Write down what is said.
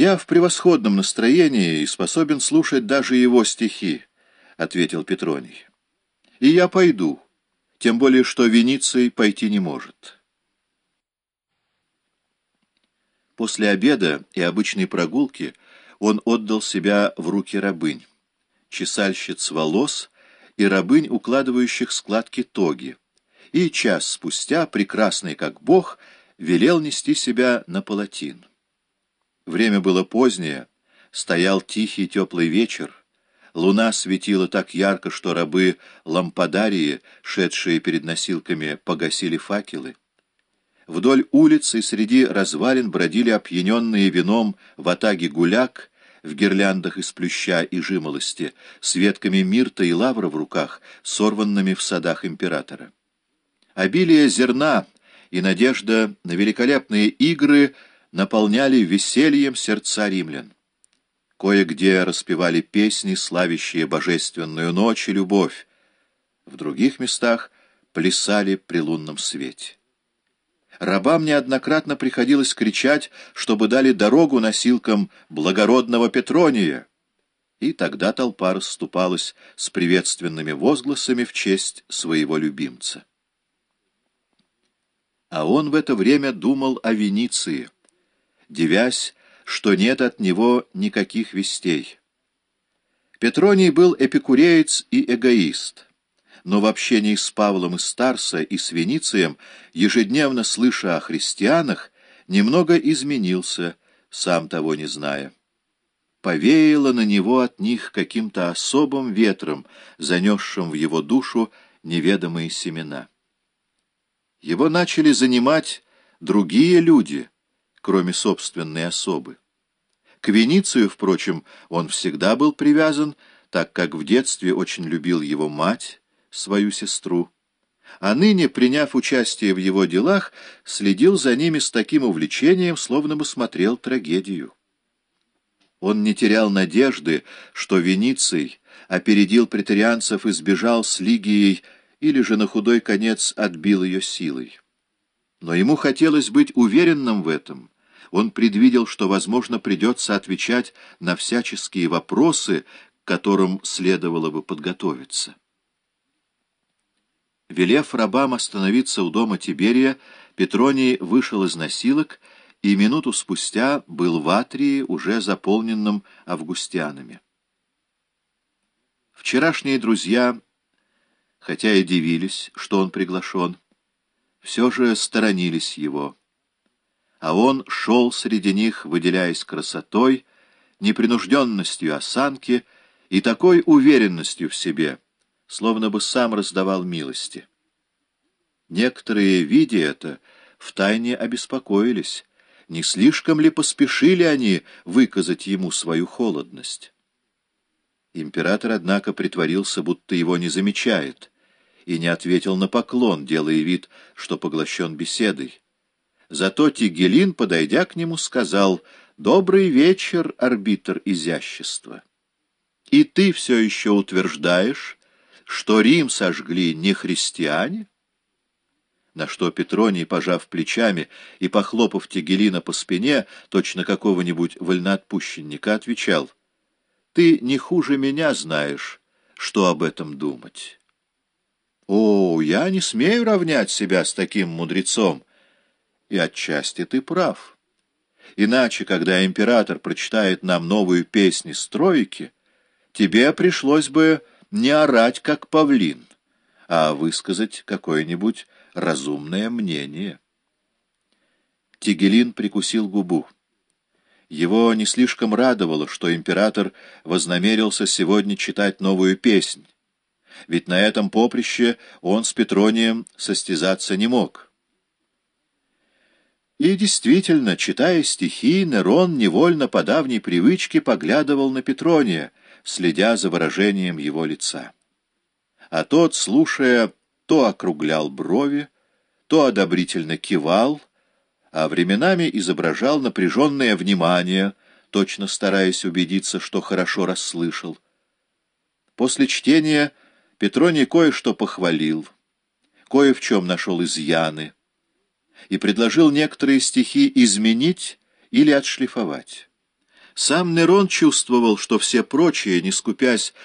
«Я в превосходном настроении и способен слушать даже его стихи», — ответил Петроний. «И я пойду, тем более что Вениций пойти не может». После обеда и обычной прогулки он отдал себя в руки рабынь, чесальщиц волос и рабынь, укладывающих складки тоги, и час спустя, прекрасный как бог, велел нести себя на палатин. Время было позднее, стоял тихий теплый вечер, луна светила так ярко, что рабы лампадарии, шедшие перед носилками, погасили факелы. Вдоль улицы среди развалин бродили опьяненные вином в атаге гуляк, в гирляндах из плюща и жимолости, с ветками мирта и лавра в руках, сорванными в садах императора. Обилие зерна и надежда на великолепные игры наполняли весельем сердца римлян. Кое-где распевали песни, славящие божественную ночь и любовь. В других местах плясали при лунном свете. Рабам неоднократно приходилось кричать, чтобы дали дорогу носилкам благородного Петрония. И тогда толпа расступалась с приветственными возгласами в честь своего любимца. А он в это время думал о Вениции, девясь, что нет от него никаких вестей. Петроний был эпикуреец и эгоист — но в общении с Павлом и Старса и с Веницием, ежедневно слыша о христианах, немного изменился, сам того не зная. Повеяло на него от них каким-то особым ветром, занесшим в его душу неведомые семена. Его начали занимать другие люди, кроме собственной особы. К Веницию, впрочем, он всегда был привязан, так как в детстве очень любил его мать, свою сестру, а ныне, приняв участие в его делах, следил за ними с таким увлечением, словно бы смотрел трагедию. Он не терял надежды, что Вениций опередил претарианцев и сбежал с Лигией или же на худой конец отбил ее силой. Но ему хотелось быть уверенным в этом. Он предвидел, что, возможно, придется отвечать на всяческие вопросы, к которым следовало бы подготовиться. Велев рабам остановиться у дома Тиберия, Петроний вышел из носилок и минуту спустя был в Атрии, уже заполненном августянами. Вчерашние друзья, хотя и дивились, что он приглашен, все же сторонились его. А он шел среди них, выделяясь красотой, непринужденностью осанки и такой уверенностью в себе — словно бы сам раздавал милости. Некоторые, видя это, втайне обеспокоились, не слишком ли поспешили они выказать ему свою холодность. Император, однако, притворился, будто его не замечает, и не ответил на поклон, делая вид, что поглощен беседой. Зато Тигелин, подойдя к нему, сказал «Добрый вечер, арбитр изящества». «И ты все еще утверждаешь, что Рим сожгли не христиане? На что Петроний, пожав плечами и похлопав Тегелина по спине, точно какого-нибудь вольноотпущенника, отвечал, «Ты не хуже меня знаешь, что об этом думать». «О, я не смею равнять себя с таким мудрецом, и отчасти ты прав. Иначе, когда император прочитает нам новую песнь стройки, тебе пришлось бы не орать, как павлин, а высказать какое-нибудь разумное мнение. Тигелин прикусил губу. Его не слишком радовало, что император вознамерился сегодня читать новую песнь, ведь на этом поприще он с Петронием состязаться не мог. И действительно, читая стихи, Нерон невольно по давней привычке поглядывал на Петрония, следя за выражением его лица. А тот, слушая, то округлял брови, то одобрительно кивал, а временами изображал напряженное внимание, точно стараясь убедиться, что хорошо расслышал. После чтения Петроний кое-что похвалил, кое в чем нашел изъяны, и предложил некоторые стихи изменить или отшлифовать. Сам Нерон чувствовал, что все прочие, не скупясь